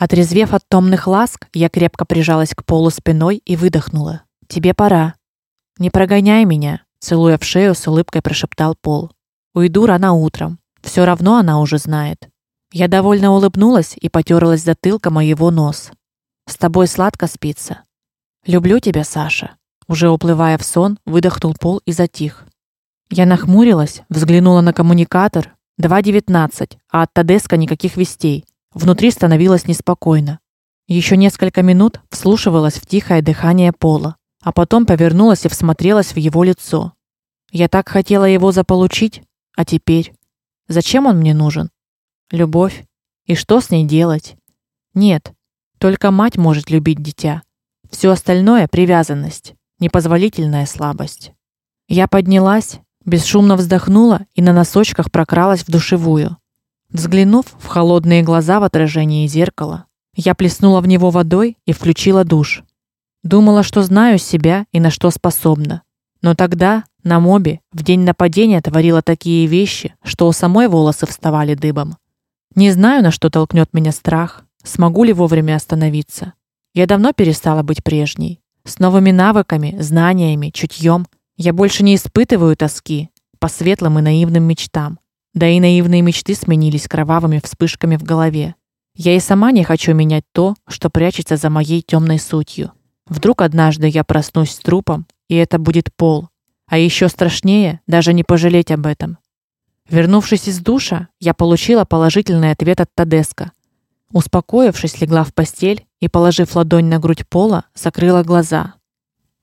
Отрезвев от томных ласк, я крепко прижалась к полу спиной и выдохнула. Тебе пора. Не прогоняй меня, целуя в шею с улыбкой прошептал Пол. Уйду рано утром. Все равно она уже знает. Я довольно улыбнулась и потёрлась затылком о его нос. С тобой сладко спится. Люблю тебя, Саша. Уже уплывая в сон, выдохнул Пол и затих. Я нахмурилась, взглянула на коммуникатор. 2:19, а от Тадеска никаких вестей. Внутри становилось неспокойно. Еще несколько минут вслушивалась в тихое дыхание Пола, а потом повернулась и всмотрелась в его лицо. Я так хотела его заполучить, а теперь зачем он мне нужен? Любовь. И что с ней делать? Нет. Только мать может любить дитя. Все остальное привязанность, непозволительная слабость. Я поднялась, бесшумно вздохнула и на носочках прокралась в душевую. Взглянув в холодные глаза в отражении зеркала, я плеснула в него водой и включила душ. Думала, что знаю себя и на что способна. Но тогда на мобе в день нападения творила такие вещи, что у самой волосы вставали дыбом. Не знаю, на что толкнет меня страх, смогу ли вовремя остановиться. Я давно перестала быть прежней. С новыми навыками, знаниями, чутьем я больше не испытываю тоски по светлым и наивным мечтам. Да и наивные мечты сменились кровавыми вспышками в голове. Я и сама не хочу менять то, что прячется за моей темной сутью. Вдруг однажды я проснусь с трупом, и это будет пол. А еще страшнее даже не пожалеть об этом. Вернувшись из душа, я получила положительный ответ от Тадеска. Успокоившись, легла в постель и, положив ладонь на грудь Пола, закрыла глаза.